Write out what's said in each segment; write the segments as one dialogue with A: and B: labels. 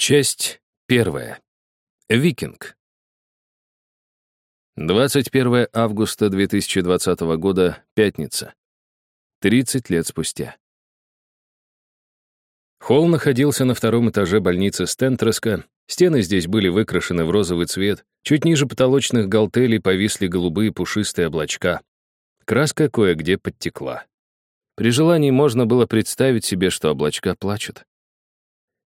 A: Часть первая. Викинг. 21 августа 2020 года, пятница. 30 лет спустя. Холл находился на втором этаже больницы Стентреска. Стены здесь были выкрашены в розовый цвет. Чуть ниже потолочных галтелей повисли голубые пушистые облачка. Краска кое-где подтекла. При желании можно было представить себе, что облачка плачут.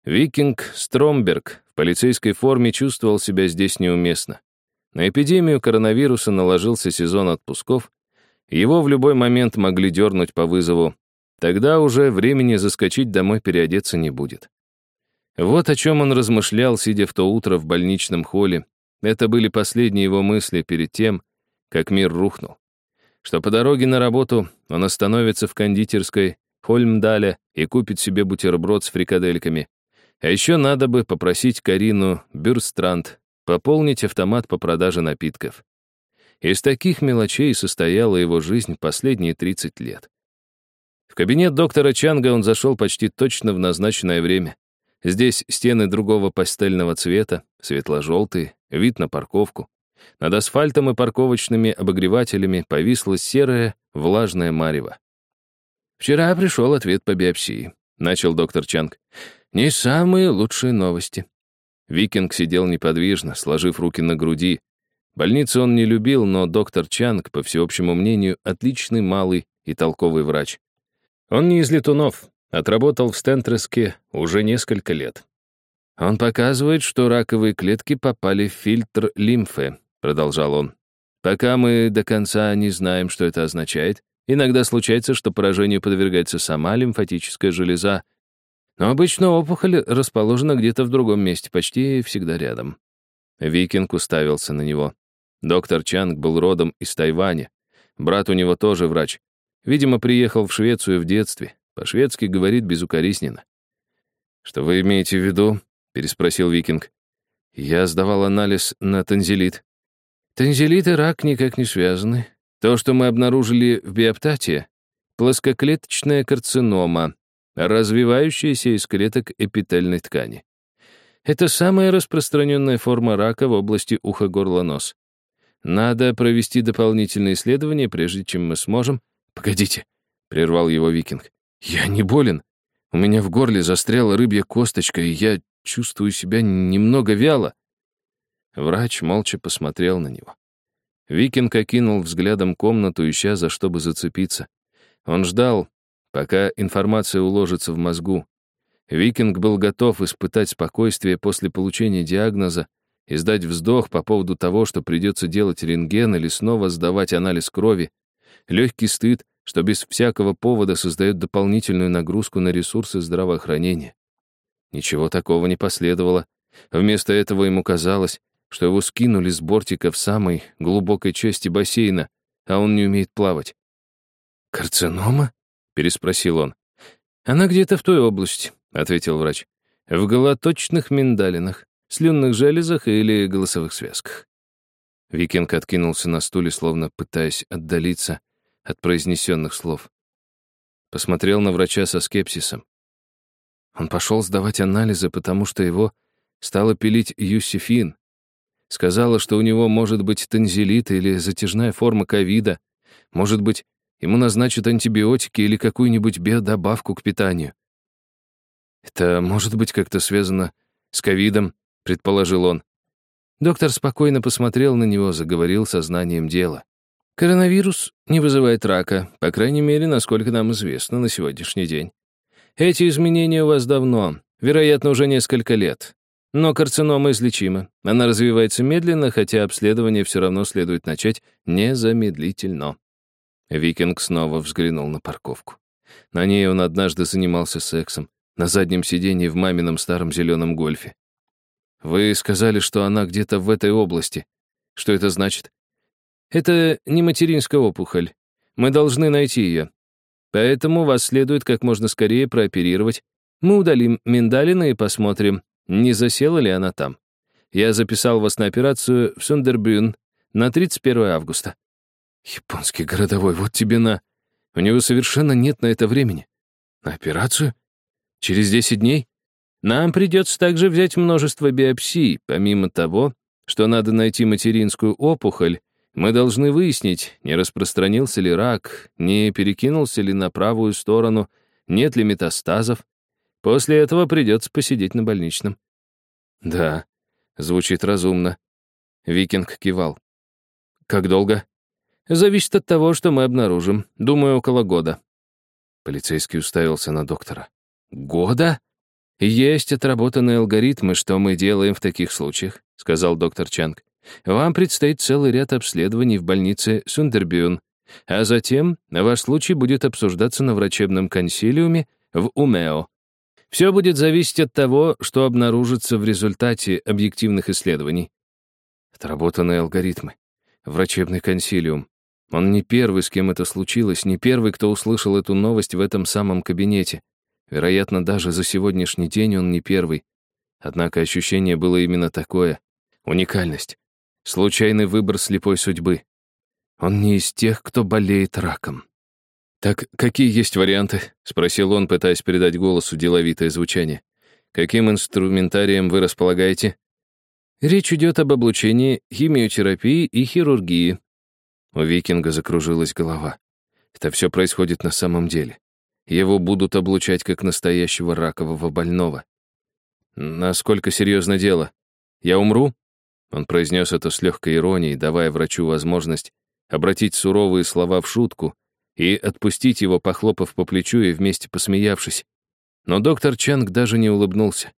A: Викинг Стромберг в полицейской форме чувствовал себя здесь неуместно. На эпидемию коронавируса наложился сезон отпусков, его в любой момент могли дернуть по вызову, тогда уже времени заскочить домой переодеться не будет. Вот о чем он размышлял, сидя в то утро в больничном холле. Это были последние его мысли перед тем, как мир рухнул. Что по дороге на работу он остановится в кондитерской Хольмдаля и купит себе бутерброд с фрикадельками, а еще надо бы попросить Карину Бюрстранд пополнить автомат по продаже напитков. Из таких мелочей состояла его жизнь последние 30 лет. В кабинет доктора Чанга он зашел почти точно в назначенное время. Здесь стены другого пастельного цвета, светло-желтые, вид на парковку. Над асфальтом и парковочными обогревателями повисло серое, влажное марево. «Вчера пришел ответ по биопсии», — начал доктор Чанг. Не самые лучшие новости. Викинг сидел неподвижно, сложив руки на груди. Больницу он не любил, но доктор Чанг, по всеобщему мнению, отличный малый и толковый врач. Он не из летунов, отработал в Стентреске уже несколько лет. «Он показывает, что раковые клетки попали в фильтр лимфы», — продолжал он. «Пока мы до конца не знаем, что это означает, иногда случается, что поражению подвергается сама лимфатическая железа, но обычно опухоль расположена где-то в другом месте, почти всегда рядом. Викинг уставился на него. Доктор Чанг был родом из Тайваня. Брат у него тоже врач. Видимо, приехал в Швецию в детстве. По-шведски говорит безукоризненно. «Что вы имеете в виду?» — переспросил Викинг. «Я сдавал анализ на танзелит». «Танзелит и рак никак не связаны. То, что мы обнаружили в биоптате, плоскоклеточная карцинома, развивающаяся из клеток эпительной ткани. Это самая распространенная форма рака в области уха-горла-нос. Надо провести дополнительные исследования, прежде чем мы сможем... Погодите, — прервал его викинг. Я не болен. У меня в горле застряла рыбья косточка, и я чувствую себя немного вяло. Врач молча посмотрел на него. Викинг окинул взглядом комнату, ища за что бы зацепиться. Он ждал, пока информация уложится в мозгу. Викинг был готов испытать спокойствие после получения диагноза, издать вздох по поводу того, что придется делать рентген или снова сдавать анализ крови, легкий стыд, что без всякого повода создает дополнительную нагрузку на ресурсы здравоохранения. Ничего такого не последовало. Вместо этого ему казалось, что его скинули с бортика в самой глубокой части бассейна, а он не умеет плавать. «Карцинома?» Переспросил он. «Она где-то в той области», — ответил врач. «В голоточных миндалинах, слюнных железах или голосовых связках». Викинг откинулся на стуле, словно пытаясь отдалиться от произнесенных слов. Посмотрел на врача со скепсисом. Он пошел сдавать анализы, потому что его стала пилить Юсифин. Сказала, что у него может быть танзелит или затяжная форма ковида, может быть, Ему назначат антибиотики или какую-нибудь биодобавку к питанию. «Это может быть как-то связано с ковидом», — предположил он. Доктор спокойно посмотрел на него, заговорил сознанием дела. «Коронавирус не вызывает рака, по крайней мере, насколько нам известно на сегодняшний день. Эти изменения у вас давно, вероятно, уже несколько лет. Но карцинома излечима. Она развивается медленно, хотя обследование все равно следует начать незамедлительно. Викинг снова взглянул на парковку. На ней он однажды занимался сексом, на заднем сиденье в мамином старом зеленом гольфе. «Вы сказали, что она где-то в этой области. Что это значит?» «Это не материнская опухоль. Мы должны найти ее. Поэтому вас следует как можно скорее прооперировать. Мы удалим миндалины и посмотрим, не засела ли она там. Я записал вас на операцию в Сундербюн на 31 августа. Японский городовой, вот тебе на. У него совершенно нет на это времени. На операцию? Через 10 дней? Нам придется также взять множество биопсий. Помимо того, что надо найти материнскую опухоль, мы должны выяснить, не распространился ли рак, не перекинулся ли на правую сторону, нет ли метастазов. После этого придется посидеть на больничном. Да, звучит разумно. Викинг кивал. Как долго? Зависит от того, что мы обнаружим. Думаю, около года. Полицейский уставился на доктора. Года? Есть отработанные алгоритмы, что мы делаем в таких случаях, сказал доктор Чанг. Вам предстоит целый ряд обследований в больнице Сундербюн, а затем ваш случай будет обсуждаться на врачебном консилиуме в Умео. Все будет зависеть от того, что обнаружится в результате объективных исследований. Отработанные алгоритмы. Врачебный консилиум. Он не первый, с кем это случилось, не первый, кто услышал эту новость в этом самом кабинете. Вероятно, даже за сегодняшний день он не первый. Однако ощущение было именно такое. Уникальность. Случайный выбор слепой судьбы. Он не из тех, кто болеет раком. «Так какие есть варианты?» — спросил он, пытаясь передать голосу деловитое звучание. «Каким инструментарием вы располагаете?» «Речь идет об облучении, химиотерапии и хирургии». У викинга закружилась голова. Это все происходит на самом деле. Его будут облучать как настоящего ракового больного. Насколько серьезно дело? Я умру? Он произнес это с легкой иронией, давая врачу возможность обратить суровые слова в шутку и отпустить его, похлопав по плечу и вместе посмеявшись. Но доктор Чанг даже не улыбнулся.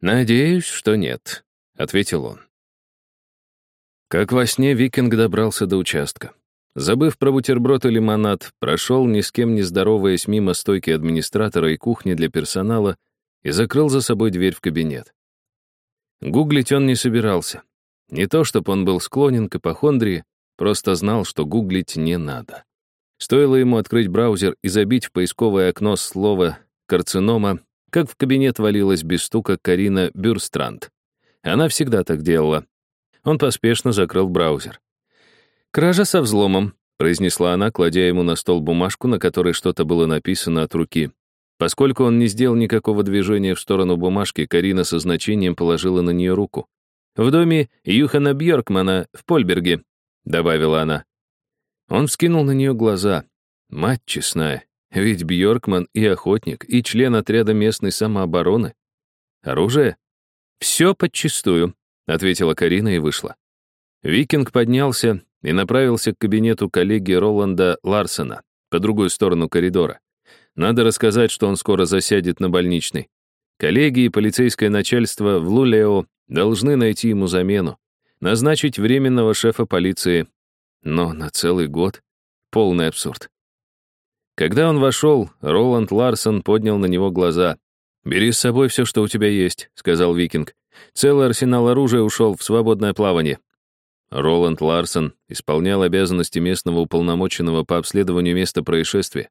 A: «Надеюсь, что нет», — ответил он. Как во сне Викинг добрался до участка. Забыв про бутерброд и лимонад, прошел, ни с кем не здороваясь, мимо стойки администратора и кухни для персонала и закрыл за собой дверь в кабинет. Гуглить он не собирался. Не то, чтобы он был склонен к ипохондрии, просто знал, что гуглить не надо. Стоило ему открыть браузер и забить в поисковое окно слово «карцинома», как в кабинет валилась без стука Карина Бюрстранд. Она всегда так делала. Он поспешно закрыл браузер. «Кража со взломом», — произнесла она, кладя ему на стол бумажку, на которой что-то было написано от руки. Поскольку он не сделал никакого движения в сторону бумажки, Карина со значением положила на нее руку. «В доме Юхана Бьоркмана в Польберге», — добавила она. Он вскинул на нее глаза. «Мать честная, ведь Бьоркман и охотник, и член отряда местной самообороны. Оружие?» «Все подчистую», — ответила Карина и вышла. Викинг поднялся и направился к кабинету коллеги Роланда Ларсена по другую сторону коридора. Надо рассказать, что он скоро засядет на больничный. Коллеги и полицейское начальство в Лулео должны найти ему замену, назначить временного шефа полиции. Но на целый год — полный абсурд. Когда он вошел, Роланд Ларсон поднял на него глаза. «Бери с собой все, что у тебя есть», — сказал Викинг. «Целый арсенал оружия ушел в свободное плавание». Роланд Ларсон исполнял обязанности местного уполномоченного по обследованию места происшествия.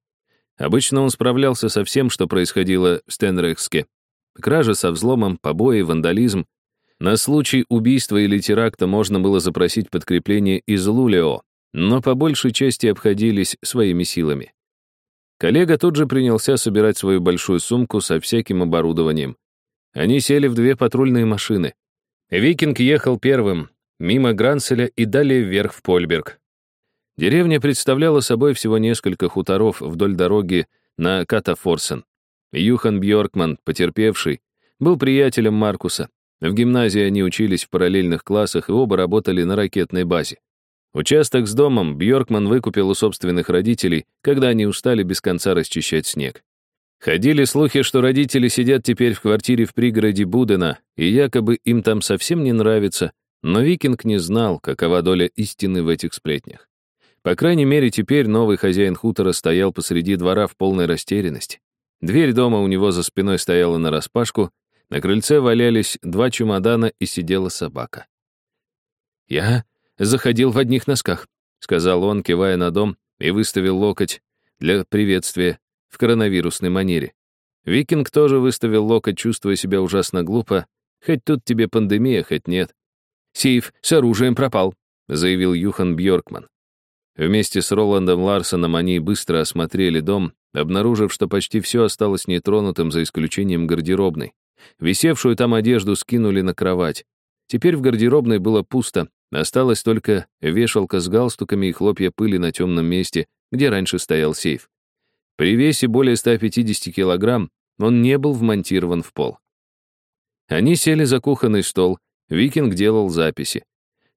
A: Обычно он справлялся со всем, что происходило в Стенрехске. Кража со взломом, побои, вандализм. На случай убийства или теракта можно было запросить подкрепление из Лулео, но по большей части обходились своими силами. Коллега тут же принялся собирать свою большую сумку со всяким оборудованием. Они сели в две патрульные машины. Викинг ехал первым, мимо Гранселя и далее вверх в Польберг. Деревня представляла собой всего несколько хуторов вдоль дороги на Катафорсен. Юхан Бьоркман, потерпевший, был приятелем Маркуса. В гимназии они учились в параллельных классах и оба работали на ракетной базе. Участок с домом Бьоркман выкупил у собственных родителей, когда они устали без конца расчищать снег. Ходили слухи, что родители сидят теперь в квартире в пригороде Будена, и якобы им там совсем не нравится, но Викинг не знал, какова доля истины в этих сплетнях. По крайней мере, теперь новый хозяин хутора стоял посреди двора в полной растерянности. Дверь дома у него за спиной стояла нараспашку, на крыльце валялись два чемодана и сидела собака. «Я заходил в одних носках», — сказал он, кивая на дом, и выставил локоть для приветствия коронавирусной манере. Викинг тоже выставил локоть, чувствуя себя ужасно глупо, хоть тут тебе пандемия, хоть нет. «Сейф с оружием пропал», — заявил Юхан Бьоркман. Вместе с Роландом Ларсоном они быстро осмотрели дом, обнаружив, что почти все осталось нетронутым за исключением гардеробной. Висевшую там одежду скинули на кровать. Теперь в гардеробной было пусто, осталась только вешалка с галстуками и хлопья пыли на темном месте, где раньше стоял сейф. При весе более 150 килограмм он не был вмонтирован в пол. Они сели за кухонный стол, Викинг делал записи.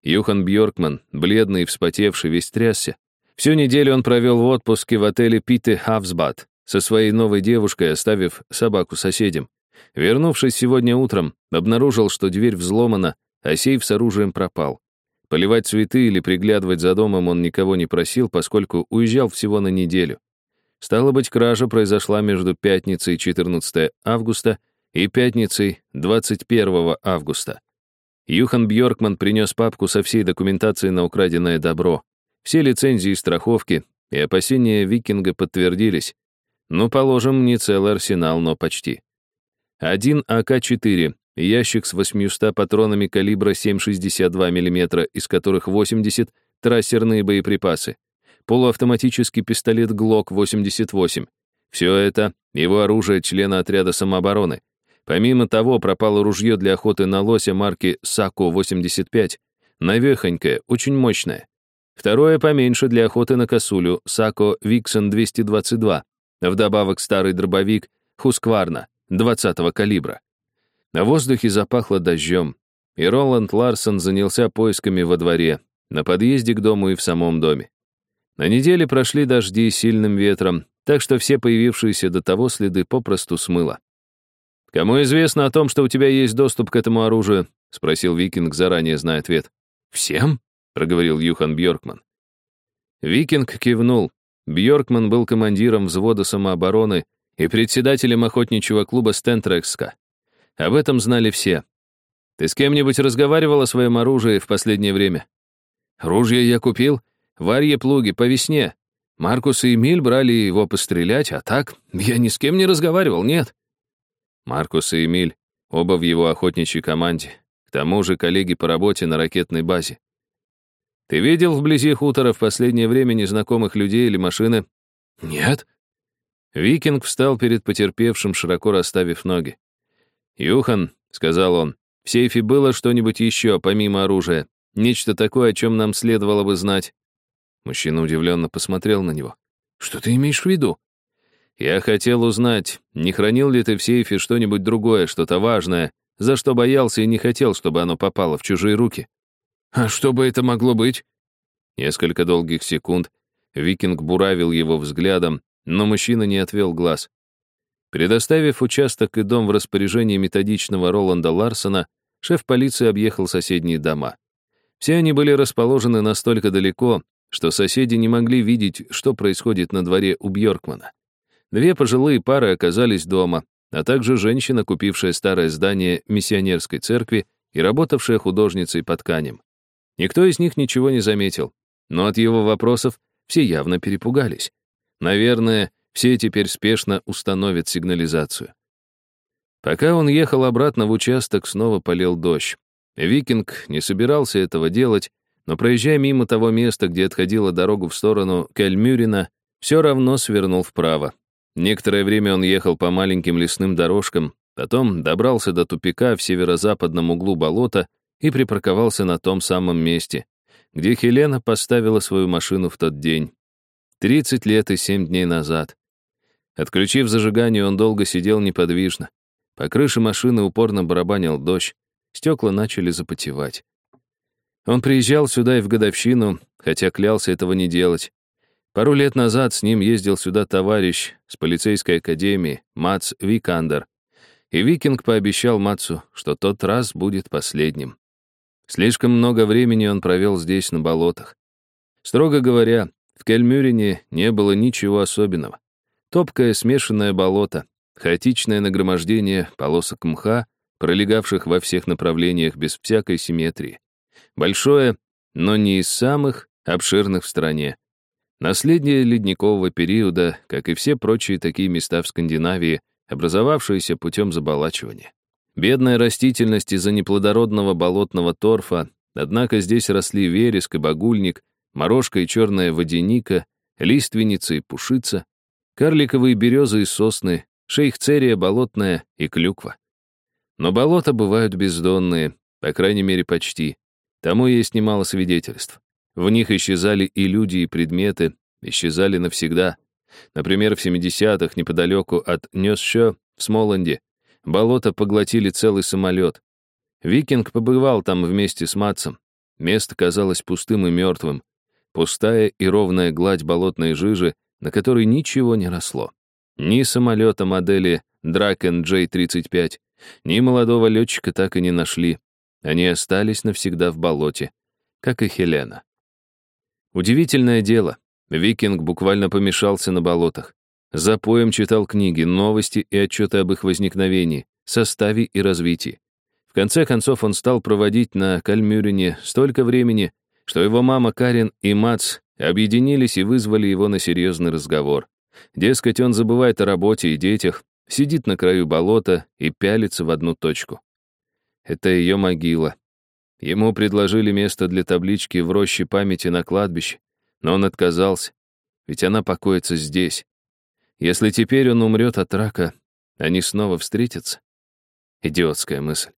A: Юхан Бьоркман, бледный и вспотевший, весь трясся. Всю неделю он провел в отпуске в отеле Питте Хавсбад со своей новой девушкой, оставив собаку соседям. Вернувшись сегодня утром, обнаружил, что дверь взломана, а сейф с оружием пропал. Поливать цветы или приглядывать за домом он никого не просил, поскольку уезжал всего на неделю. Стало быть, кража произошла между пятницей 14 августа и пятницей 21 августа. Юхан Бьоркман принес папку со всей документацией на украденное добро. Все лицензии и страховки, и опасения викинга подтвердились. Ну, положим, не целый арсенал, но почти. Один АК-4, ящик с 800 патронами калибра 7,62 мм, из которых 80 — трассерные боеприпасы полуавтоматический пистолет ГЛОК-88. Все это — его оружие члена отряда самообороны. Помимо того, пропало ружье для охоты на лося марки САКО-85. Навехонькое, очень мощное. Второе поменьше для охоты на косулю САКО Виксон-222. Вдобавок старый дробовик Хускварна 20-го калибра. На воздухе запахло дождем, и Роланд Ларсон занялся поисками во дворе, на подъезде к дому и в самом доме. На неделе прошли дожди сильным ветром, так что все появившиеся до того следы попросту смыло. «Кому известно о том, что у тебя есть доступ к этому оружию?» — спросил Викинг, заранее зная ответ. «Всем?» — проговорил Юхан Бьоркман. Викинг кивнул. Бьоркман был командиром взвода самообороны и председателем охотничьего клуба Стентрекска. Об этом знали все. «Ты с кем-нибудь разговаривал о своем оружии в последнее время?» «Ружье я купил Варье плуги по весне. Маркус и Эмиль брали его пострелять, а так я ни с кем не разговаривал, нет. Маркус и Эмиль, оба в его охотничьей команде. К тому же коллеги по работе на ракетной базе. Ты видел вблизи хутора в последнее время незнакомых людей или машины? Нет. Викинг встал перед потерпевшим, широко расставив ноги. «Юхан», — сказал он, — «в сейфе было что-нибудь еще, помимо оружия? Нечто такое, о чем нам следовало бы знать?» Мужчина удивленно посмотрел на него. «Что ты имеешь в виду?» «Я хотел узнать, не хранил ли ты в сейфе что-нибудь другое, что-то важное, за что боялся и не хотел, чтобы оно попало в чужие руки?» «А что бы это могло быть?» Несколько долгих секунд Викинг буравил его взглядом, но мужчина не отвел глаз. Предоставив участок и дом в распоряжении методичного Роланда Ларсона, шеф полиции объехал соседние дома. Все они были расположены настолько далеко, что соседи не могли видеть, что происходит на дворе у Бьоркмана. Две пожилые пары оказались дома, а также женщина, купившая старое здание миссионерской церкви и работавшая художницей по тканям. Никто из них ничего не заметил, но от его вопросов все явно перепугались. Наверное, все теперь спешно установят сигнализацию. Пока он ехал обратно в участок, снова полил дождь. Викинг не собирался этого делать, но проезжая мимо того места, где отходила дорогу в сторону Кельмюрина, все равно свернул вправо. Некоторое время он ехал по маленьким лесным дорожкам, потом добрался до тупика в северо-западном углу болота и припарковался на том самом месте, где Хелена поставила свою машину в тот день. 30 лет и 7 дней назад. Отключив зажигание, он долго сидел неподвижно. По крыше машины упорно барабанил дождь, стекла начали запотевать. Он приезжал сюда и в годовщину, хотя клялся этого не делать. Пару лет назад с ним ездил сюда товарищ с полицейской академии, Мац Викандер. И Викинг пообещал Мацу, что тот раз будет последним. Слишком много времени он провел здесь, на болотах. Строго говоря, в Кельмюрине не было ничего особенного. Топкое смешанное болото, хаотичное нагромождение полосок мха, пролегавших во всех направлениях без всякой симметрии. Большое, но не из самых обширных в стране. Наследие ледникового периода, как и все прочие такие места в Скандинавии, образовавшиеся путем заболачивания. Бедная растительность из-за неплодородного болотного торфа, однако здесь росли вереск и багульник, морожка и черная водяника, лиственница и пушица, карликовые березы и сосны, шейхцерия болотная и клюква. Но болота бывают бездонные, по крайней мере, почти. Тому есть немало свидетельств. В них исчезали и люди, и предметы, исчезали навсегда. Например, в 70-х, неподалеку от Нёсшё, в Смоланде, болото поглотили целый самолет. Викинг побывал там вместе с Матсом. Место казалось пустым и мертвым. Пустая и ровная гладь болотной жижи, на которой ничего не росло. Ни самолета модели Draken J-35, ни молодого летчика так и не нашли. Они остались навсегда в болоте, как и Хелена. Удивительное дело. Викинг буквально помешался на болотах. За поем читал книги, новости и отчеты об их возникновении, составе и развитии. В конце концов он стал проводить на Кальмюрине столько времени, что его мама Карин и Мац объединились и вызвали его на серьезный разговор. Дескать, он забывает о работе и детях, сидит на краю болота и пялится в одну точку. Это ее могила. Ему предложили место для таблички в роще памяти на кладбище, но он отказался, ведь она покоится здесь. Если теперь он умрет от рака, они снова встретятся. Идиотская мысль.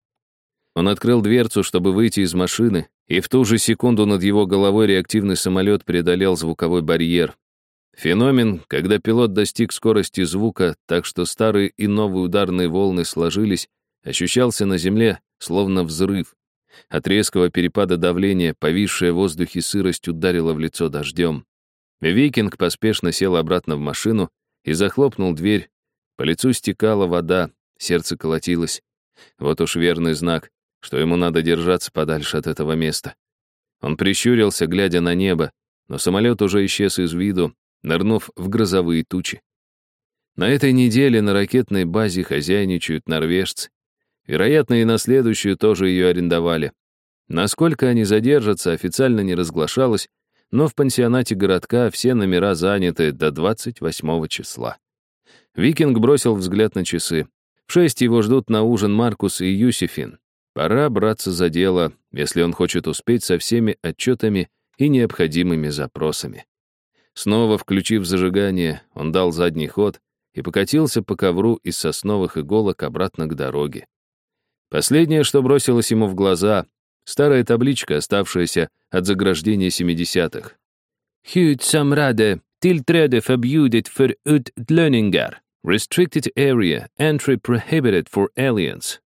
A: Он открыл дверцу, чтобы выйти из машины, и в ту же секунду над его головой реактивный самолет преодолел звуковой барьер. Феномен, когда пилот достиг скорости звука, так что старые и новые ударные волны сложились, ощущался на земле, словно взрыв. От резкого перепада давления, повисшая в воздухе сырость ударила в лицо дождем. Викинг поспешно сел обратно в машину и захлопнул дверь. По лицу стекала вода, сердце колотилось. Вот уж верный знак что ему надо держаться подальше от этого места. Он прищурился, глядя на небо, но самолет уже исчез из виду, нырнув в грозовые тучи. На этой неделе на ракетной базе хозяйничают норвежцы. Вероятно, и на следующую тоже ее арендовали. Насколько они задержатся, официально не разглашалось, но в пансионате городка все номера заняты до 28 числа. Викинг бросил взгляд на часы. В шесть его ждут на ужин Маркус и Юсифин. Пора браться за дело, если он хочет успеть со всеми отчетами и необходимыми запросами. Снова включив зажигание, он дал задний ход и покатился по ковру из сосновых иголок обратно к дороге. Последнее, что бросилось ему в глаза — старая табличка, оставшаяся от заграждения 70-х. «Hud samrade tillträde förbjudet för utlänningar. Restricted area, entry prohibited for aliens.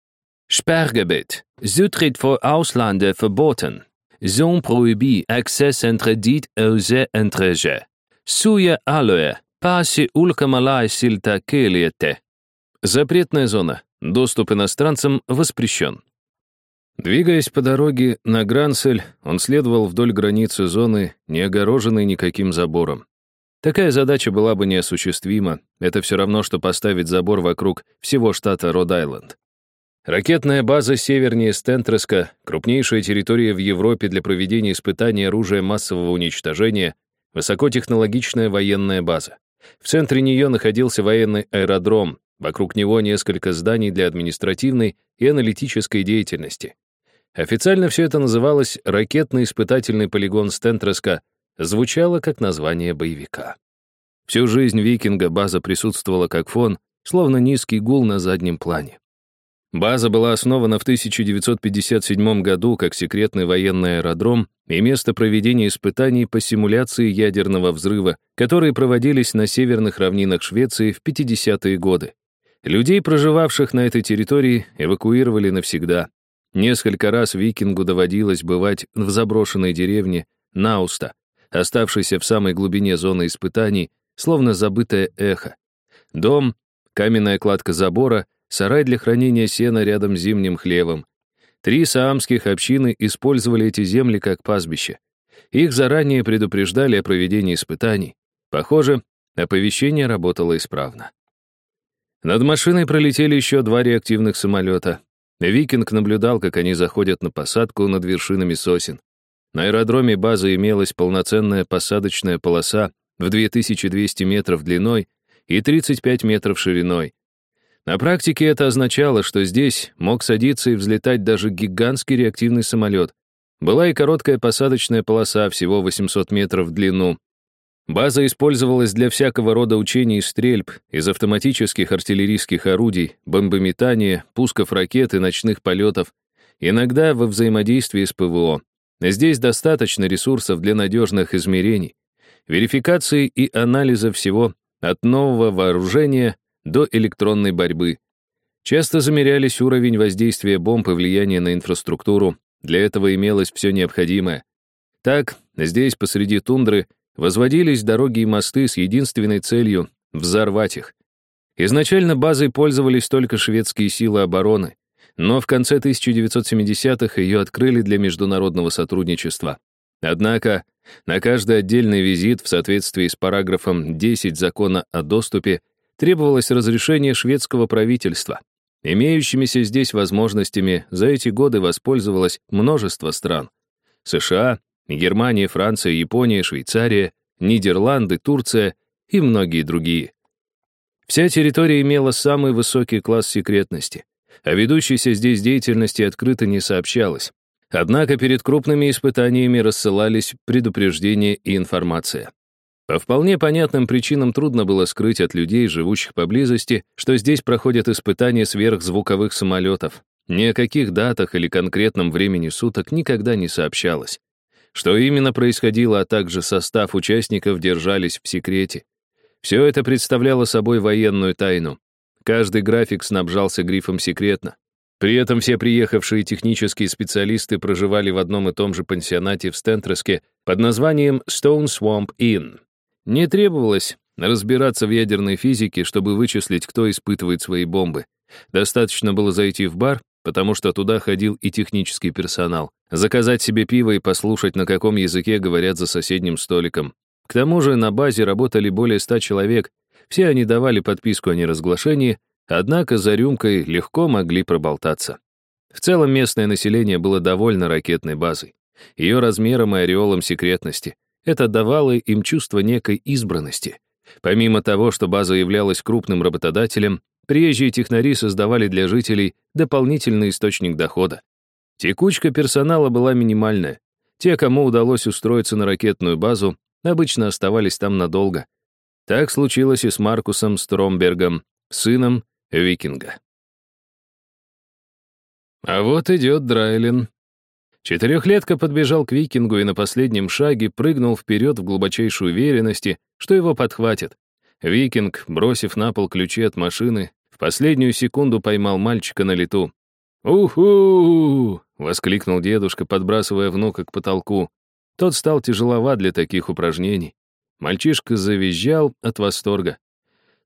A: Sperrgebiet. Zutritt für Ausländer verboten. Zone prohibée. Accès interdit aux étrangers. Суя алоэ. Паси улкамалай сильта келиете. Запретная зона. Доступ иностранцам воспрещен. Двигаясь по дороге на Грансель, он следовал вдоль границы зоны, не огороженной никаким забором. Такая задача была бы неосуществима. Это все равно, что поставить забор вокруг всего штата Род-Айленд. Ракетная база севернее Стентреска, крупнейшая территория в Европе для проведения испытаний оружия массового уничтожения, высокотехнологичная военная база. В центре нее находился военный аэродром, вокруг него несколько зданий для административной и аналитической деятельности. Официально все это называлось «Ракетно-испытательный полигон Стентреска», звучало как название боевика. Всю жизнь викинга база присутствовала как фон, словно низкий гул на заднем плане. База была основана в 1957 году как секретный военный аэродром и место проведения испытаний по симуляции ядерного взрыва, которые проводились на северных равнинах Швеции в 50-е годы. Людей, проживавших на этой территории, эвакуировали навсегда. Несколько раз викингу доводилось бывать в заброшенной деревне Науста, оставшейся в самой глубине зоны испытаний, словно забытое эхо. Дом, каменная кладка забора — сарай для хранения сена рядом с зимним хлевом. Три саамских общины использовали эти земли как пастбище. Их заранее предупреждали о проведении испытаний. Похоже, оповещение работало исправно. Над машиной пролетели еще два реактивных самолета. Викинг наблюдал, как они заходят на посадку над вершинами сосен. На аэродроме базы имелась полноценная посадочная полоса в 2200 метров длиной и 35 метров шириной. На практике это означало, что здесь мог садиться и взлетать даже гигантский реактивный самолет. Была и короткая посадочная полоса, всего 800 метров в длину. База использовалась для всякого рода учений и стрельб, из автоматических артиллерийских орудий, бомбометания, пусков ракет и ночных полетов, иногда во взаимодействии с ПВО. Здесь достаточно ресурсов для надежных измерений, верификации и анализа всего, от нового вооружения до электронной борьбы. Часто замерялись уровень воздействия бомб и влияния на инфраструктуру, для этого имелось все необходимое. Так, здесь, посреди тундры, возводились дороги и мосты с единственной целью — взорвать их. Изначально базой пользовались только шведские силы обороны, но в конце 1970-х ее открыли для международного сотрудничества. Однако на каждый отдельный визит в соответствии с параграфом 10 закона о доступе требовалось разрешение шведского правительства. Имеющимися здесь возможностями за эти годы воспользовалось множество стран. США, Германия, Франция, Япония, Швейцария, Нидерланды, Турция и многие другие. Вся территория имела самый высокий класс секретности. О ведущейся здесь деятельности открыто не сообщалось. Однако перед крупными испытаниями рассылались предупреждения и информация. По вполне понятным причинам трудно было скрыть от людей, живущих поблизости, что здесь проходят испытания сверхзвуковых самолетов. Ни о каких датах или конкретном времени суток никогда не сообщалось. Что именно происходило, а также состав участников держались в секрете. Все это представляло собой военную тайну. Каждый график снабжался грифом «секретно». При этом все приехавшие технические специалисты проживали в одном и том же пансионате в Стентреске под названием Stone Swamp Inn. Не требовалось разбираться в ядерной физике, чтобы вычислить, кто испытывает свои бомбы. Достаточно было зайти в бар, потому что туда ходил и технический персонал, заказать себе пиво и послушать, на каком языке говорят за соседним столиком. К тому же на базе работали более ста человек, все они давали подписку о неразглашении, однако за рюмкой легко могли проболтаться. В целом местное население было довольно ракетной базой, ее размером и ореолом секретности. Это давало им чувство некой избранности. Помимо того, что база являлась крупным работодателем, приезжие технари создавали для жителей дополнительный источник дохода. Текучка персонала была минимальная. Те, кому удалось устроиться на ракетную базу, обычно оставались там надолго. Так случилось и с Маркусом Стромбергом, сыном викинга. А вот идет Драйлин, Четырехлетка подбежал к викингу и на последнем шаге прыгнул вперед в глубочайшей уверенности, что его подхватят. Викинг, бросив на пол ключи от машины, в последнюю секунду поймал мальчика на лету. «Уху!» — воскликнул дедушка, подбрасывая внука к потолку. Тот стал тяжеловат для таких упражнений. Мальчишка завизжал от восторга.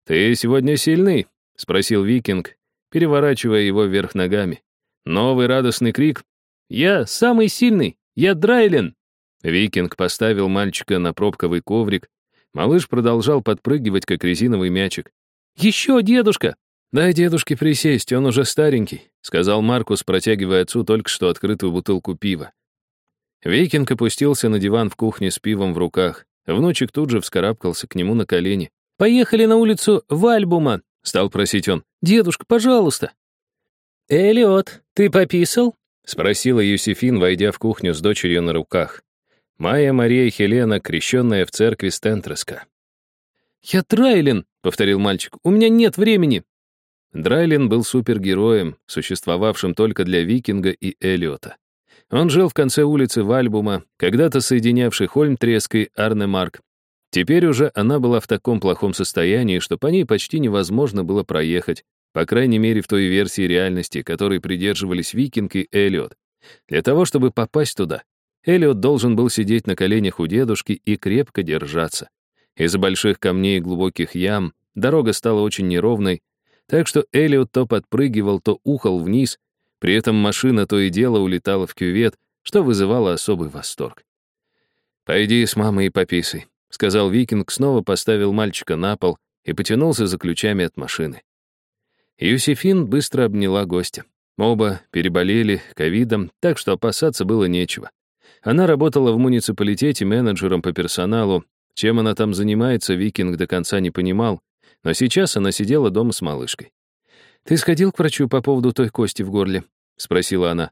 A: «Ты сегодня сильный?» — спросил викинг, переворачивая его вверх ногами. Новый радостный крик «Я самый сильный! Я Драйлен!» Викинг поставил мальчика на пробковый коврик. Малыш продолжал подпрыгивать, как резиновый мячик. «Еще, дедушка!» «Дай дедушке присесть, он уже старенький», — сказал Маркус, протягивая отцу только что открытую бутылку пива. Викинг опустился на диван в кухне с пивом в руках. Внучек тут же вскарабкался к нему на колени. «Поехали на улицу Вальбума», — стал просить он. «Дедушка, пожалуйста». «Эллиот, ты пописал?» — спросила Юсифин, войдя в кухню с дочерью на руках. Майя Мария Хелена, крещенная в церкви Стентреска. «Я Драйлин», — повторил мальчик, — «у меня нет времени». Драйлин был супергероем, существовавшим только для Викинга и Эллиота. Он жил в конце улицы Вальбума, когда-то соединявшей Хольмтреск и Арнемарк. Теперь уже она была в таком плохом состоянии, что по ней почти невозможно было проехать, по крайней мере, в той версии реальности, которой придерживались Викинг и Эллиот. Для того, чтобы попасть туда, Эллиот должен был сидеть на коленях у дедушки и крепко держаться. Из-за больших камней и глубоких ям дорога стала очень неровной, так что Эллиот то подпрыгивал, то ухал вниз, при этом машина то и дело улетала в кювет, что вызывало особый восторг. «Пойди с мамой и пописай», — сказал Викинг, снова поставил мальчика на пол и потянулся за ключами от машины. Юсифин быстро обняла гостя. Оба переболели ковидом, так что опасаться было нечего. Она работала в муниципалитете менеджером по персоналу. Чем она там занимается, Викинг до конца не понимал, но сейчас она сидела дома с малышкой. «Ты сходил к врачу по поводу той кости в горле?» — спросила она.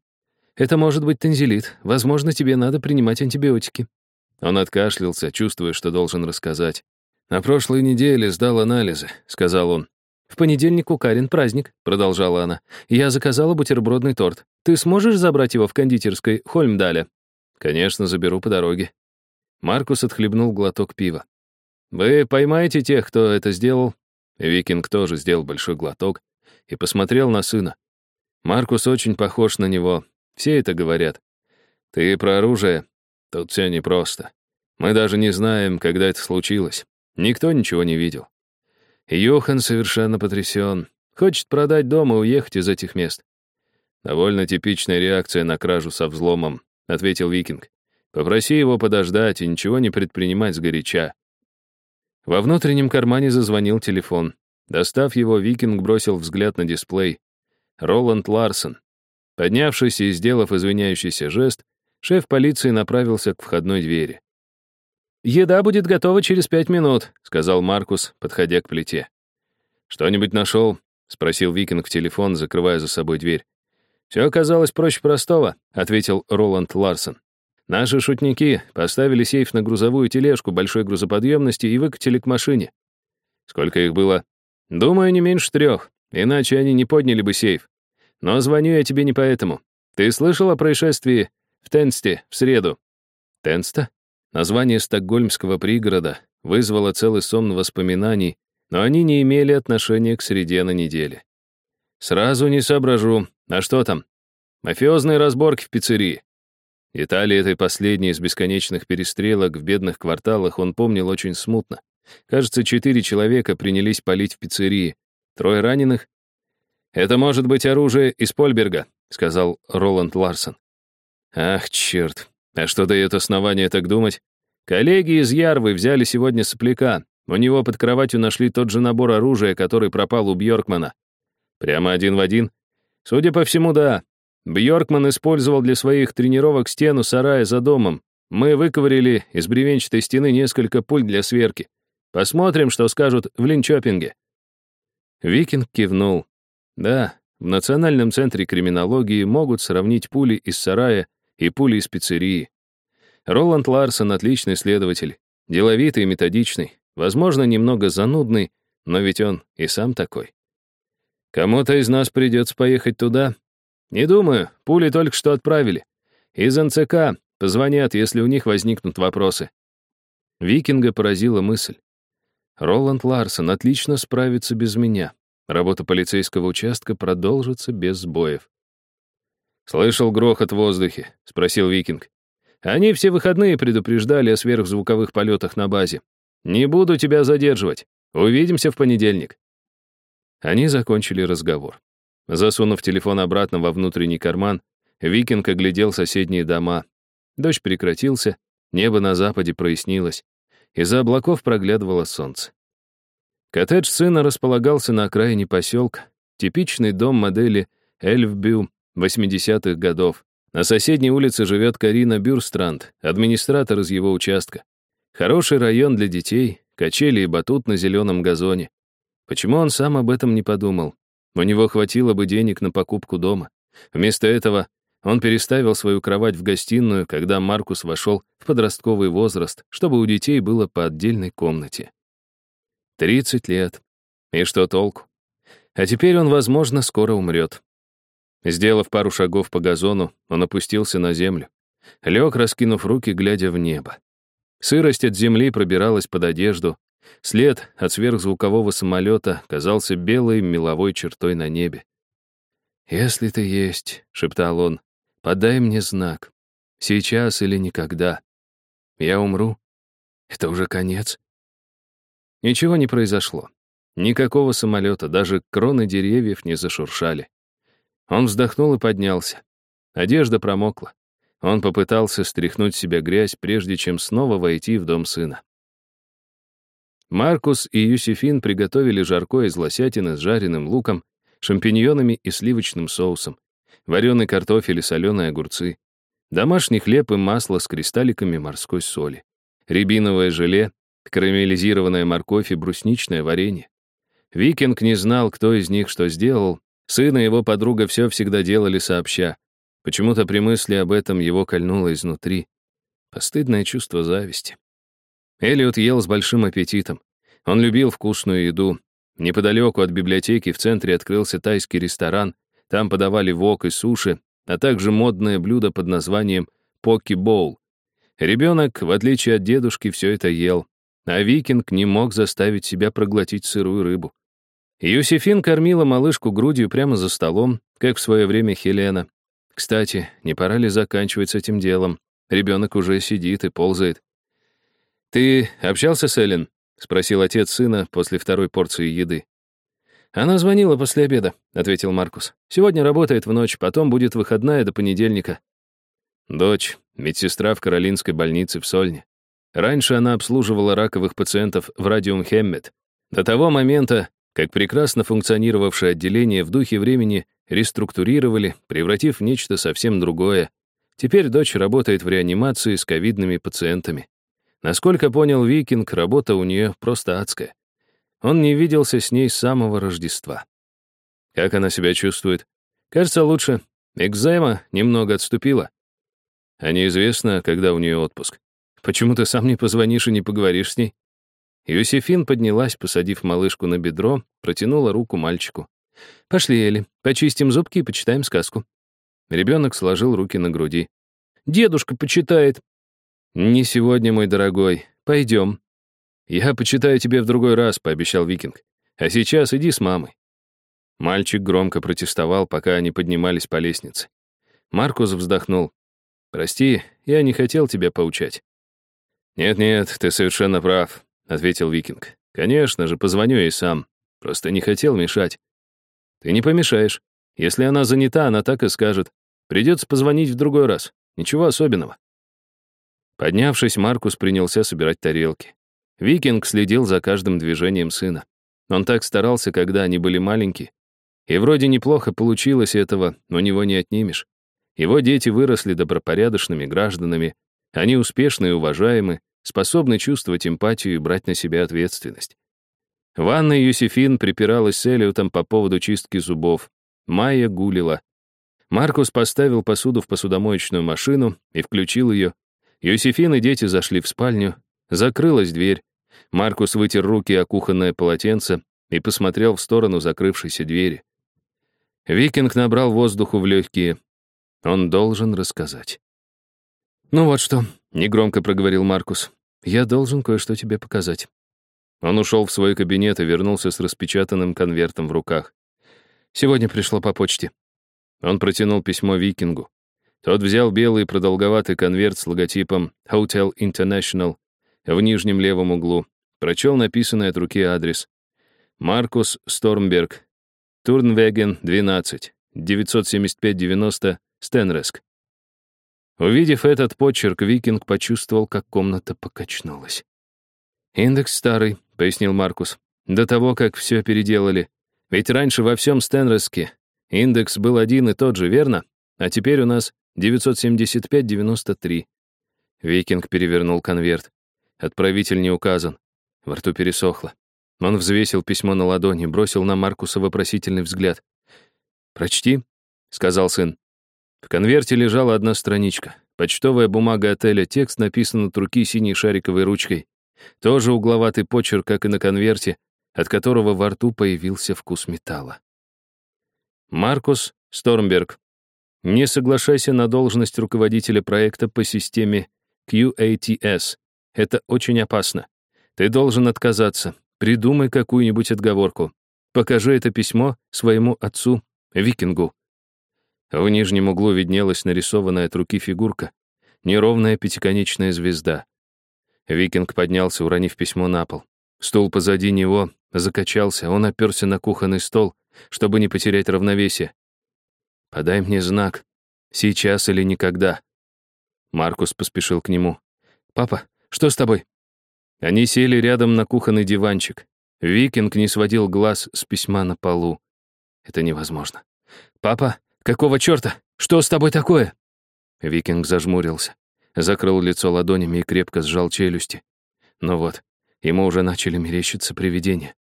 A: «Это может быть танзелит. Возможно, тебе надо принимать антибиотики». Он откашлялся, чувствуя, что должен рассказать. «На прошлой неделе сдал анализы», — сказал он.
B: «В понедельник у Карин праздник», — продолжала она. «Я заказала бутербродный торт. Ты сможешь забрать его в кондитерской Хольмдаля?»
A: «Конечно, заберу по дороге». Маркус отхлебнул глоток пива. «Вы поймаете тех, кто это сделал?» Викинг тоже сделал большой глоток и посмотрел на сына. Маркус очень похож на него. Все это говорят. «Ты про оружие?» Тут все непросто. Мы даже не знаем, когда это случилось. Никто ничего не видел. Йохан совершенно потрясен. Хочет продать дом и уехать из этих мест. Довольно типичная реакция на кражу со взломом, ответил Викинг. Попроси его подождать и ничего не предпринимать сгоряча. Во внутреннем кармане зазвонил телефон. Достав его, Викинг бросил взгляд на дисплей. Роланд Ларсон. Поднявшись и сделав извиняющийся жест, шеф полиции направился к входной двери.
B: «Еда будет готова через пять минут», — сказал Маркус, подходя к плите.
A: «Что-нибудь нашел?» — спросил Викинг в телефон, закрывая за собой дверь. «Все оказалось проще простого», — ответил Роланд Ларсон. «Наши шутники поставили сейф на грузовую тележку большой грузоподъемности и выкатили к машине. Сколько их было? Думаю, не меньше трех, иначе они не подняли бы сейф. Но звоню я тебе не поэтому. Ты слышал о происшествии в Тенсте в среду?» «Тенста?» Название стокгольмского пригорода вызвало целый сон воспоминаний, но они не имели отношения к среде на неделе. Сразу не соображу. А что там? Мафиозные разборки в пиццерии. Детали этой последней из бесконечных перестрелок в бедных кварталах он помнил очень смутно. Кажется, четыре человека принялись палить в пиццерии. Трое раненых. «Это может быть оружие из Польберга», — сказал Роланд Ларсон. «Ах, черт, а что дает основание так думать? Коллеги из Ярвы взяли сегодня сопляка. У него под кроватью нашли тот же набор оружия, который пропал у Бьоркмана. Прямо один в один? Судя по всему, да. Бьоркман использовал для своих тренировок стену сарая за домом. Мы выковырили из бревенчатой стены несколько пуль для сверки. Посмотрим, что скажут в Линчопинге. Викинг кивнул. Да, в Национальном центре криминологии могут сравнить пули из сарая и пули из пиццерии. Роланд Ларсон — отличный следователь, деловитый и методичный, возможно, немного занудный, но ведь он и сам такой. Кому-то из нас придется поехать туда? Не думаю, пули только что отправили. Из НЦК позвонят, если у них возникнут вопросы. Викинга поразила мысль. Роланд Ларсон отлично справится без меня. Работа полицейского участка продолжится без сбоев. «Слышал грохот в воздухе?» — спросил Викинг. «Они все выходные предупреждали о сверхзвуковых полетах на базе. Не буду тебя задерживать. Увидимся в понедельник». Они закончили разговор. Засунув телефон обратно во внутренний карман, Викинг оглядел соседние дома. Дождь прекратился, небо на западе прояснилось. Из-за облаков проглядывало солнце. Коттедж сына располагался на окраине поселка, типичный дом модели Эльфбю 80-х годов. На соседней улице живет Карина Бюрстранд, администратор из его участка. Хороший район для детей, качели и батут на зеленом газоне. Почему он сам об этом не подумал? У него хватило бы денег на покупку дома. Вместо этого он переставил свою кровать в гостиную, когда Маркус вошел в подростковый возраст, чтобы у детей было по отдельной комнате. 30 лет. И что толку? А теперь он, возможно, скоро умрет. Сделав пару шагов по газону, он опустился на землю. Лег, раскинув руки, глядя в небо. Сырость от земли пробиралась под одежду. След от сверхзвукового самолета казался белой меловой чертой на небе. «Если ты есть», — шептал он, — «подай мне знак. Сейчас или никогда. Я умру. Это уже конец». Ничего не произошло. Никакого самолета, даже кроны деревьев не зашуршали. Он вздохнул и поднялся. Одежда промокла. Он попытался стряхнуть себя грязь, прежде чем снова войти в дом сына. Маркус и Юсифин приготовили жаркое из лосятины с жареным луком, шампиньонами и сливочным соусом, вареный картофель и соленые огурцы, домашний хлеб и масло с кристалликами морской соли, рябиновое желе, карамелизированная морковь и брусничное варенье. Викинг не знал, кто из них что сделал, Сын и его подруга все всегда делали сообща. Почему-то при мысли об этом его кольнуло изнутри. Постыдное чувство зависти. Элliot ел с большим аппетитом. Он любил вкусную еду. Неподалеку от библиотеки в центре открылся тайский ресторан. Там подавали вок и суши, а также модное блюдо под названием поки-боул. Ребенок, в отличие от дедушки, все это ел, а викинг не мог заставить себя проглотить сырую рыбу. Юсифин кормила малышку грудью прямо за столом, как в свое время Хелена. Кстати, не пора ли заканчивать с этим делом? Ребенок уже сидит и ползает. «Ты общался с Эллен?» — спросил отец сына после второй порции еды. «Она звонила после обеда», — ответил Маркус. «Сегодня работает в ночь, потом будет выходная до понедельника». Дочь, медсестра в Каролинской больнице в Сольне. Раньше она обслуживала раковых пациентов в Радиум Хеммет. До того момента, как прекрасно функционировавшее отделение в духе времени реструктурировали, превратив в нечто совсем другое. Теперь дочь работает в реанимации с ковидными пациентами. Насколько понял Викинг, работа у нее просто адская. Он не виделся с ней с самого Рождества. Как она себя чувствует? Кажется, лучше. Экзема немного отступила. А неизвестно, когда у нее отпуск. Почему ты сам не позвонишь и не поговоришь с ней? Юсифин поднялась, посадив малышку на бедро, протянула руку мальчику. «Пошли, Эли, почистим зубки и почитаем сказку». Ребенок сложил руки на груди. «Дедушка почитает». «Не сегодня, мой дорогой. Пойдем». «Я почитаю тебе в другой раз», — пообещал Викинг. «А сейчас иди с мамой». Мальчик громко протестовал, пока они поднимались по лестнице. Маркус вздохнул. «Прости, я не хотел тебя поучать». «Нет-нет, ты совершенно прав», — ответил Викинг. «Конечно же, позвоню ей сам. Просто не хотел мешать». «Ты не помешаешь. Если она занята, она так и скажет. Придется позвонить в другой раз. Ничего особенного». Поднявшись, Маркус принялся собирать тарелки. Викинг следил за каждым движением сына. Он так старался, когда они были маленькие. И вроде неплохо получилось этого, но него не отнимешь. Его дети выросли добропорядочными гражданами, они успешны и уважаемы, способны чувствовать эмпатию и брать на себя ответственность. Ванна Юсифин припиралась с Элиотом по поводу чистки зубов. Майя гулила. Маркус поставил посуду в посудомоечную машину и включил ее. Юсифин и дети зашли в спальню. Закрылась дверь. Маркус вытер руки о кухонное полотенце и посмотрел в сторону закрывшейся двери. Викинг набрал воздуху в легкие. Он должен рассказать. «Ну вот что», — негромко проговорил Маркус. «Я должен кое-что тебе показать». Он ушел в свой кабинет и вернулся с распечатанным конвертом в руках. «Сегодня пришло по почте». Он протянул письмо Викингу. Тот взял белый продолговатый конверт с логотипом Hotel International в нижнем левом углу, прочел написанный от руки адрес. Маркус Стормберг, Турнвеген, 12, 975-90, Стенреск. Увидев этот почерк, Викинг почувствовал, как комната покачнулась. «Индекс старый», — пояснил Маркус. «До того, как все переделали. Ведь раньше во всем Стенреске индекс был один и тот же, верно? А теперь у нас 975-93». Викинг перевернул конверт. Отправитель не указан. Во рту пересохло. Он взвесил письмо на ладони, бросил на Маркуса вопросительный взгляд. «Прочти», — сказал сын. В конверте лежала одна страничка. Почтовая бумага отеля, текст написан от руки синей шариковой ручкой. Тоже угловатый почерк, как и на конверте, от которого во рту появился вкус металла. Маркус Стормберг. Не соглашайся на должность руководителя проекта по системе QATS. Это очень опасно. Ты должен отказаться. Придумай какую-нибудь отговорку. Покажи это письмо своему отцу, викингу. В нижнем углу виднелась нарисованная от руки фигурка, неровная пятиконечная звезда. Викинг поднялся, уронив письмо на пол. Стул позади него закачался, он оперся на кухонный стол, чтобы не потерять равновесие. «Подай мне знак. Сейчас или никогда». Маркус поспешил к нему. «Папа, что с тобой?» Они сели рядом на кухонный диванчик. Викинг не сводил глаз с письма на полу. Это невозможно. «Папа, «Какого черта? Что с тобой такое?» Викинг зажмурился, закрыл лицо ладонями и крепко сжал челюсти. Ну вот, ему уже начали мерещиться привидения.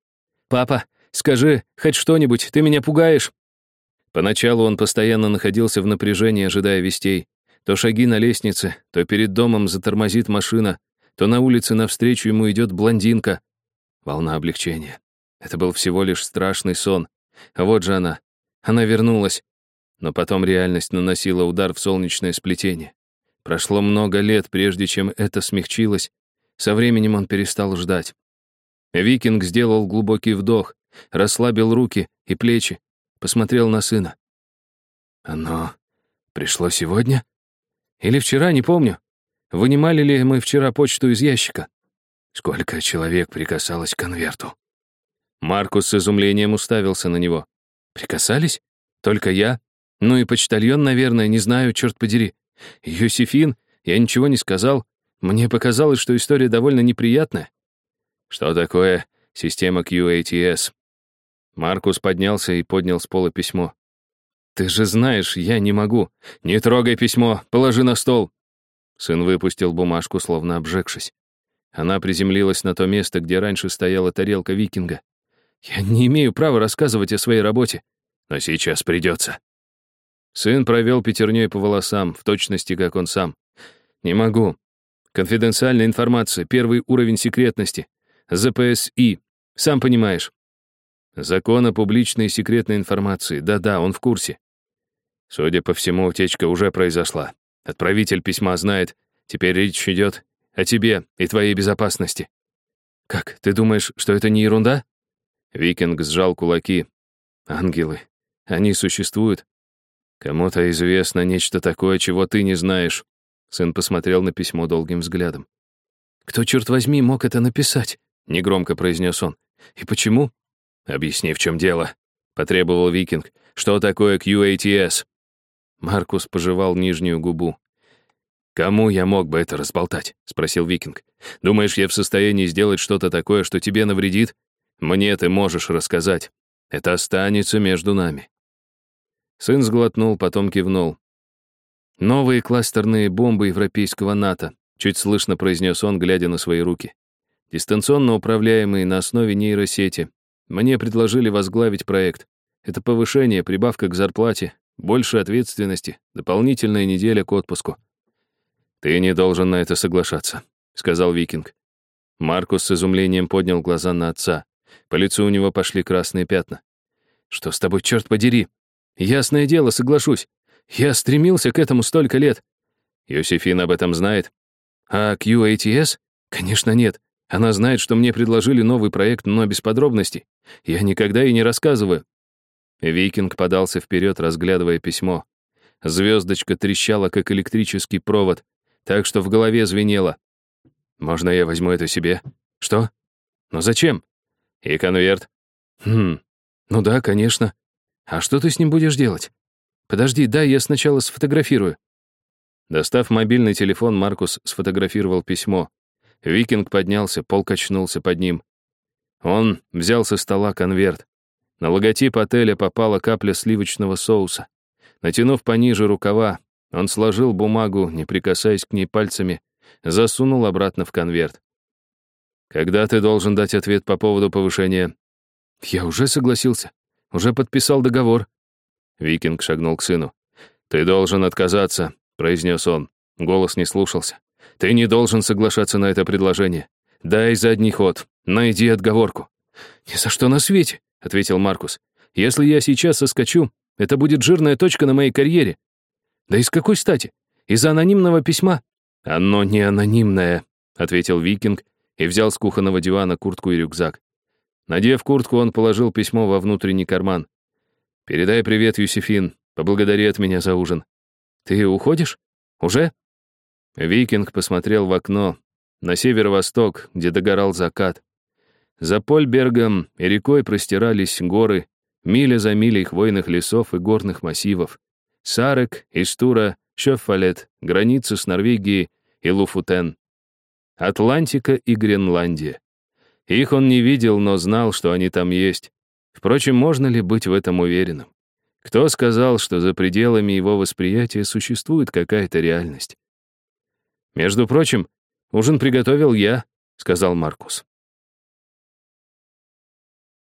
A: «Папа, скажи хоть что-нибудь, ты меня пугаешь!» Поначалу он постоянно находился в напряжении, ожидая вестей. То шаги на лестнице, то перед домом затормозит машина, то на улице навстречу ему идет блондинка. Волна облегчения. Это был всего лишь страшный сон. А вот же она. Она вернулась. Но потом реальность наносила удар в солнечное сплетение. Прошло много лет, прежде чем это смягчилось. Со временем он перестал ждать. Викинг сделал глубокий вдох, расслабил руки и плечи, посмотрел на сына. «Оно пришло сегодня? Или вчера, не помню. Вынимали ли мы вчера почту из ящика? Сколько человек прикасалось к конверту?» Маркус с изумлением уставился на него. «Прикасались? Только я? Ну и почтальон, наверное, не знаю, черт подери. Юсифин, я ничего не сказал. Мне показалось, что история довольно неприятная. Что такое система QATS? Маркус поднялся и поднял с пола письмо. «Ты же знаешь, я не могу. Не трогай письмо, положи на стол». Сын выпустил бумажку, словно обжегшись. Она приземлилась на то место, где раньше стояла тарелка викинга. «Я не имею права рассказывать о своей работе, но сейчас придется». Сын провел пятерней по волосам, в точности, как он сам. «Не могу. Конфиденциальная информация, первый уровень секретности. ЗПСИ. Сам понимаешь». «Закон о публичной и секретной информации. Да-да, он в курсе». Судя по всему, утечка уже произошла. Отправитель письма знает. Теперь речь идет о тебе и твоей безопасности. «Как, ты думаешь, что это не ерунда?» Викинг сжал кулаки. «Ангелы. Они существуют. Кому-то известно нечто такое, чего ты не знаешь». Сын посмотрел на письмо долгим взглядом. «Кто, черт возьми, мог это написать?» — негромко произнес он. «И почему?» «Объясни, в чем дело», — потребовал Викинг. «Что такое QATS?» Маркус пожевал нижнюю губу. «Кому я мог бы это разболтать?» — спросил Викинг. «Думаешь, я в состоянии сделать что-то такое, что тебе навредит? Мне ты можешь рассказать. Это останется между нами. Сын сглотнул, потом кивнул. «Новые кластерные бомбы европейского НАТО», чуть слышно произнес он, глядя на свои руки. «Дистанционно управляемые на основе нейросети. Мне предложили возглавить проект. Это повышение, прибавка к зарплате, больше ответственности, дополнительная неделя к отпуску». «Ты не должен на это соглашаться», — сказал Викинг. Маркус с изумлением поднял глаза на отца. По лицу у него пошли красные пятна. «Что с тобой, черт подери?» Ясное дело, соглашусь. Я стремился к этому столько лет. Йосифин об этом знает. А QATS? Конечно, нет. Она знает, что мне предложили новый проект, но без подробностей. Я никогда и не рассказываю. Викинг подался вперед, разглядывая письмо. Звездочка трещала, как электрический провод, так что в голове звенело. «Можно я возьму это себе?» «Что? Но зачем?» «И конверт?» «Хм, ну да, конечно. «А что ты с ним будешь делать?» «Подожди, дай я сначала сфотографирую». Достав мобильный телефон, Маркус сфотографировал письмо. Викинг поднялся, пол качнулся под ним. Он взял со стола конверт. На логотип отеля попала капля сливочного соуса. Натянув пониже рукава, он сложил бумагу, не прикасаясь к ней пальцами, засунул обратно в конверт. «Когда ты должен дать ответ по поводу повышения?» «Я уже согласился. Уже подписал договор». Викинг шагнул к сыну. «Ты должен отказаться», — произнес он. Голос не слушался. «Ты не должен соглашаться на это предложение. Дай задний ход. Найди отговорку». «Ни за что на свете», — ответил Маркус. «Если я сейчас соскочу, это будет жирная точка на моей карьере». «Да из какой стати? Из-за анонимного письма?» «Оно не анонимное», — ответил Викинг и взял с кухонного дивана куртку и рюкзак. Надев куртку, он положил письмо во внутренний карман. «Передай привет, Юсифин. Поблагодари от меня за ужин». «Ты уходишь? Уже?» Викинг посмотрел в окно, на северо-восток, где догорал закат. За Польбергом и рекой простирались горы, миля за милей хвойных лесов и горных массивов. Сарек, Истура, Шеффалет, граница с Норвегией и Луфутен. Атлантика и Гренландия. Их он не видел, но знал, что они там есть. Впрочем, можно ли быть в этом уверенным? Кто сказал, что за пределами его восприятия существует какая-то реальность? «Между прочим, ужин приготовил я», — сказал Маркус.